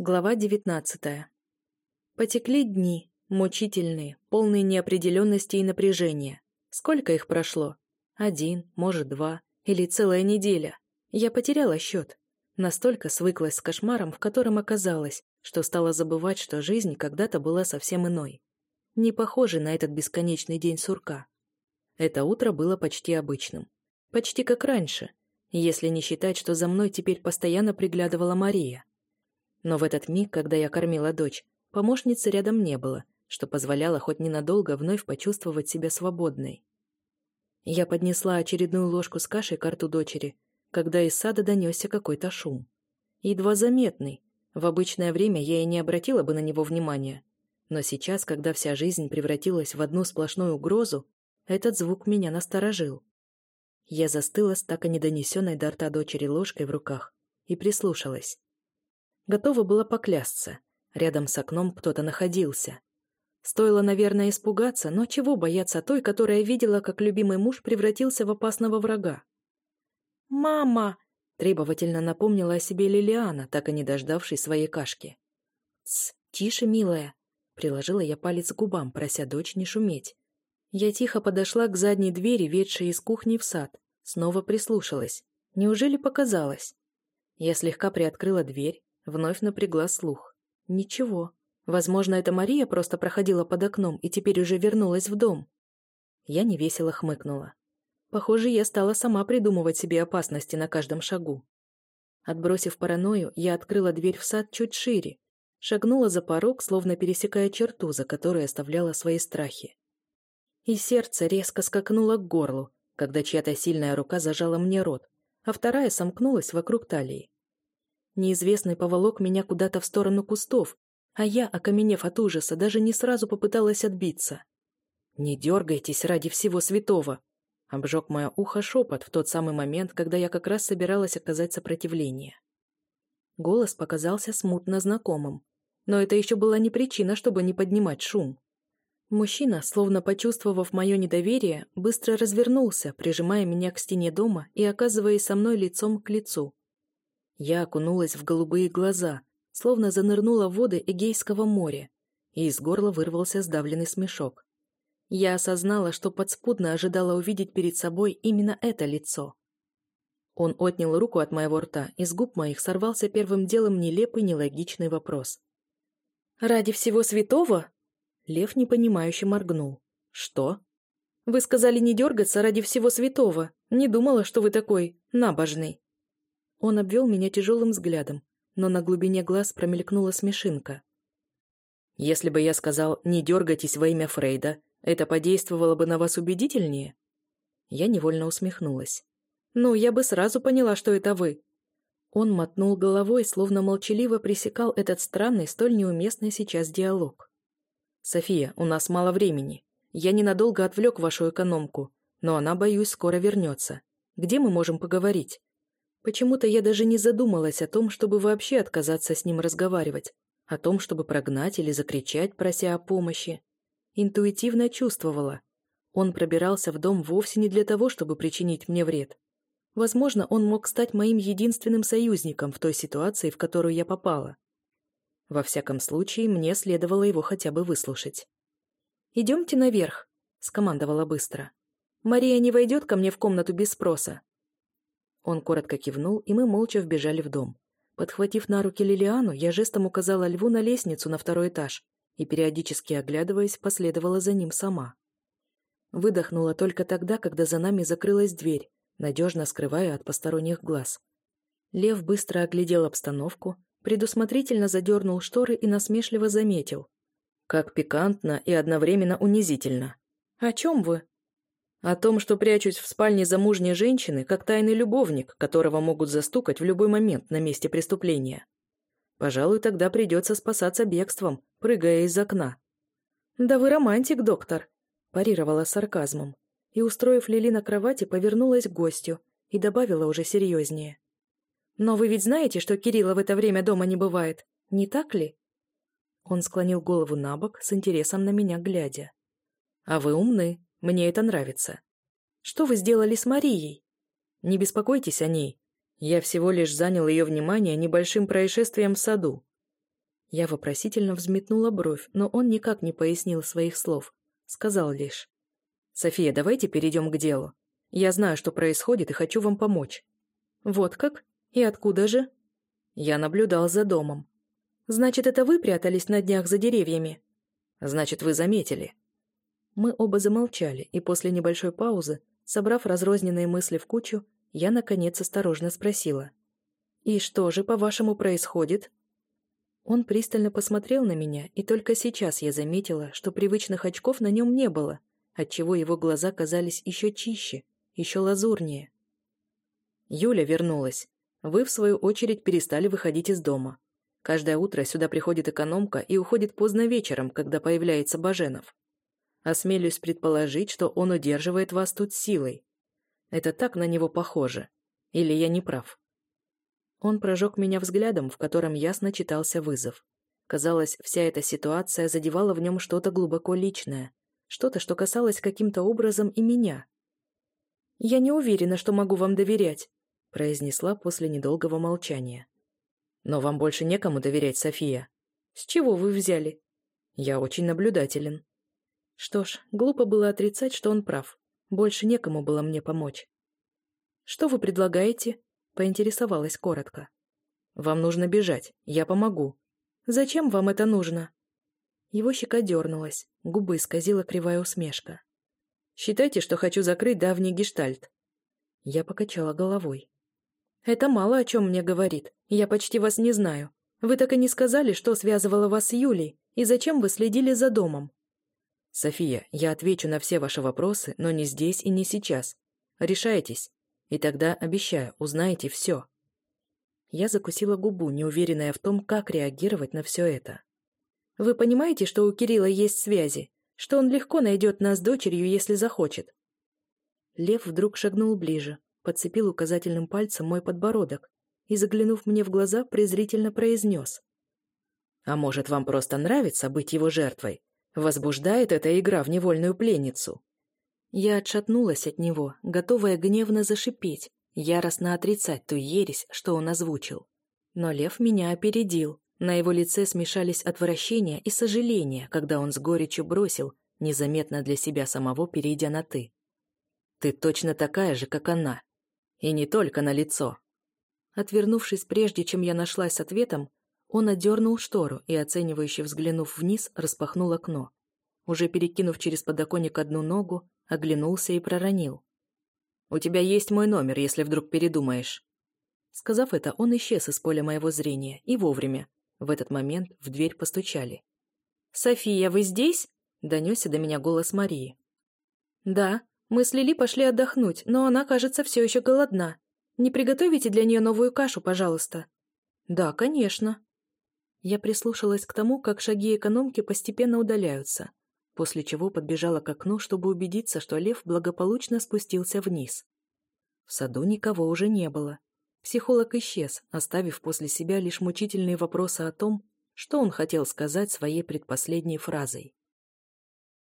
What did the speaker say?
Глава девятнадцатая. Потекли дни, мучительные, полные неопределенности и напряжения. Сколько их прошло? Один, может, два, или целая неделя. Я потеряла счет. Настолько свыклась с кошмаром, в котором оказалась, что стала забывать, что жизнь когда-то была совсем иной. Не похожей на этот бесконечный день сурка. Это утро было почти обычным. Почти как раньше, если не считать, что за мной теперь постоянно приглядывала Мария. Но в этот миг, когда я кормила дочь, помощницы рядом не было, что позволяло хоть ненадолго вновь почувствовать себя свободной. Я поднесла очередную ложку с кашей к рту дочери, когда из сада донесся какой-то шум. Едва заметный. В обычное время я и не обратила бы на него внимания. Но сейчас, когда вся жизнь превратилась в одну сплошную угрозу, этот звук меня насторожил. Я застыла с так и недонесенной до рта дочери ложкой в руках и прислушалась. Готова была поклясться. Рядом с окном кто-то находился. Стоило, наверное, испугаться, но чего бояться той, которая видела, как любимый муж превратился в опасного врага? «Мама!» – требовательно напомнила о себе Лилиана, так и не дождавшись своей кашки. «Тсс, тише, милая!» – приложила я палец к губам, прося дочь не шуметь. Я тихо подошла к задней двери, ведшей из кухни в сад. Снова прислушалась. Неужели показалось? Я слегка приоткрыла дверь, Вновь напрягла слух. Ничего. Возможно, это Мария просто проходила под окном и теперь уже вернулась в дом. Я невесело хмыкнула. Похоже, я стала сама придумывать себе опасности на каждом шагу. Отбросив паранойю, я открыла дверь в сад чуть шире, шагнула за порог, словно пересекая черту, за которой оставляла свои страхи. И сердце резко скакнуло к горлу, когда чья-то сильная рука зажала мне рот, а вторая сомкнулась вокруг талии. Неизвестный поволок меня куда-то в сторону кустов, а я, окаменев от ужаса, даже не сразу попыталась отбиться. «Не дергайтесь ради всего святого!» Обжег мое ухо шепот в тот самый момент, когда я как раз собиралась оказать сопротивление. Голос показался смутно знакомым, но это еще была не причина, чтобы не поднимать шум. Мужчина, словно почувствовав мое недоверие, быстро развернулся, прижимая меня к стене дома и оказываясь со мной лицом к лицу. Я окунулась в голубые глаза, словно занырнула в воды Эгейского моря, и из горла вырвался сдавленный смешок. Я осознала, что подспудно ожидала увидеть перед собой именно это лицо. Он отнял руку от моего рта, и с губ моих сорвался первым делом нелепый, нелогичный вопрос. «Ради всего святого?» Лев непонимающе моргнул. «Что?» «Вы сказали не дергаться ради всего святого. Не думала, что вы такой набожный». Он обвел меня тяжелым взглядом, но на глубине глаз промелькнула смешинка. «Если бы я сказал «не дергайтесь во имя Фрейда», это подействовало бы на вас убедительнее?» Я невольно усмехнулась. «Ну, я бы сразу поняла, что это вы». Он мотнул головой, словно молчаливо пресекал этот странный, столь неуместный сейчас диалог. «София, у нас мало времени. Я ненадолго отвлек вашу экономку, но она, боюсь, скоро вернется. Где мы можем поговорить?» Почему-то я даже не задумалась о том, чтобы вообще отказаться с ним разговаривать, о том, чтобы прогнать или закричать, прося о помощи. Интуитивно чувствовала. Он пробирался в дом вовсе не для того, чтобы причинить мне вред. Возможно, он мог стать моим единственным союзником в той ситуации, в которую я попала. Во всяком случае, мне следовало его хотя бы выслушать. «Идемте наверх», — скомандовала быстро. «Мария не войдет ко мне в комнату без спроса. Он коротко кивнул, и мы молча вбежали в дом. Подхватив на руки Лилиану, я жестом указала льву на лестницу на второй этаж и, периодически оглядываясь, последовала за ним сама. Выдохнула только тогда, когда за нами закрылась дверь, надежно скрывая от посторонних глаз. Лев быстро оглядел обстановку, предусмотрительно задернул шторы и насмешливо заметил. «Как пикантно и одновременно унизительно». «О чем вы?» О том, что прячусь в спальне замужней женщины, как тайный любовник, которого могут застукать в любой момент на месте преступления. Пожалуй, тогда придется спасаться бегством, прыгая из окна. «Да вы романтик, доктор», – парировала сарказмом. И, устроив Лили на кровати, повернулась к гостю и добавила уже серьезнее. «Но вы ведь знаете, что Кирилла в это время дома не бывает, не так ли?» Он склонил голову на бок, с интересом на меня глядя. «А вы умны», мне это нравится. Что вы сделали с Марией? Не беспокойтесь о ней. Я всего лишь занял ее внимание небольшим происшествием в саду. Я вопросительно взметнула бровь, но он никак не пояснил своих слов. Сказал лишь. «София, давайте перейдем к делу. Я знаю, что происходит, и хочу вам помочь». «Вот как? И откуда же?» Я наблюдал за домом. «Значит, это вы прятались на днях за деревьями?» «Значит, вы заметили». Мы оба замолчали, и после небольшой паузы, собрав разрозненные мысли в кучу, я, наконец, осторожно спросила. «И что же, по-вашему, происходит?» Он пристально посмотрел на меня, и только сейчас я заметила, что привычных очков на нем не было, отчего его глаза казались еще чище, еще лазурнее. Юля вернулась. Вы, в свою очередь, перестали выходить из дома. Каждое утро сюда приходит экономка и уходит поздно вечером, когда появляется Баженов. Осмелюсь предположить, что он удерживает вас тут силой. Это так на него похоже. Или я не прав? Он прожег меня взглядом, в котором ясно читался вызов. Казалось, вся эта ситуация задевала в нем что-то глубоко личное, что-то, что касалось каким-то образом и меня. «Я не уверена, что могу вам доверять», — произнесла после недолгого молчания. «Но вам больше некому доверять, София». «С чего вы взяли?» «Я очень наблюдателен». Что ж, глупо было отрицать, что он прав. Больше некому было мне помочь. «Что вы предлагаете?» Поинтересовалась коротко. «Вам нужно бежать. Я помогу». «Зачем вам это нужно?» Его щека дернулась, губы исказила кривая усмешка. «Считайте, что хочу закрыть давний гештальт». Я покачала головой. «Это мало о чем мне говорит. Я почти вас не знаю. Вы так и не сказали, что связывало вас с Юлей, и зачем вы следили за домом?» «София, я отвечу на все ваши вопросы, но не здесь и не сейчас. Решайтесь. И тогда, обещаю, узнаете все. Я закусила губу, неуверенная в том, как реагировать на все это. Вы понимаете, что у Кирилла есть связи? Что он легко найдет нас дочерью, если захочет? Лев вдруг шагнул ближе, подцепил указательным пальцем мой подбородок и, заглянув мне в глаза, презрительно произнес. «А может, вам просто нравится быть его жертвой? Возбуждает эта игра в невольную пленницу?» Я отшатнулась от него, готовая гневно зашипеть, яростно отрицать ту ересь, что он озвучил. Но лев меня опередил. На его лице смешались отвращение и сожаление, когда он с горечью бросил, незаметно для себя самого перейдя на «ты». «Ты точно такая же, как она. И не только на лицо». Отвернувшись прежде, чем я нашлась с ответом, он одернул штору и, оценивающе взглянув вниз, распахнул окно. Уже перекинув через подоконник одну ногу, оглянулся и проронил. «У тебя есть мой номер, если вдруг передумаешь». Сказав это, он исчез из поля моего зрения, и вовремя. В этот момент в дверь постучали. «София, вы здесь?» — донесся до меня голос Марии. «Да, мы с Лили пошли отдохнуть, но она, кажется, все еще голодна. Не приготовите для нее новую кашу, пожалуйста?» «Да, конечно». Я прислушалась к тому, как шаги экономки постепенно удаляются после чего подбежала к окну, чтобы убедиться, что лев благополучно спустился вниз. В саду никого уже не было. Психолог исчез, оставив после себя лишь мучительные вопросы о том, что он хотел сказать своей предпоследней фразой.